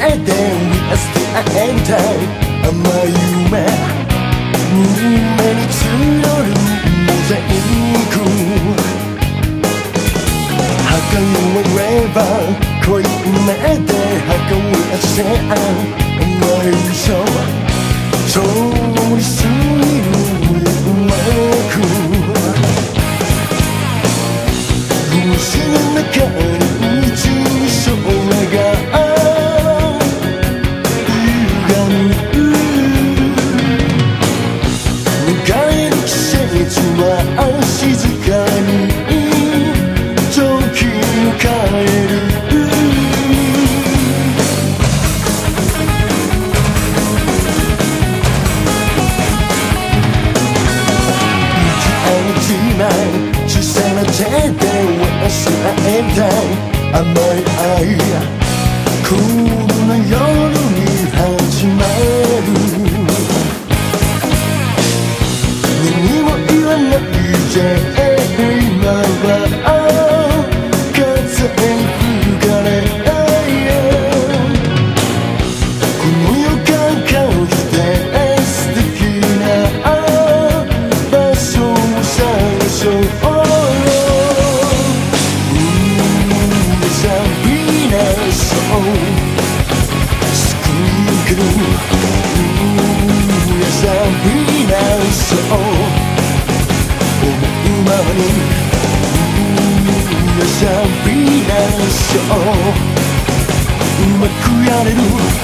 えて明日と会いたい甘い夢夢に募るモザイクない。小さな手で忘れたい甘い愛こんな夜に始まる。何も言わないでうまくやれる。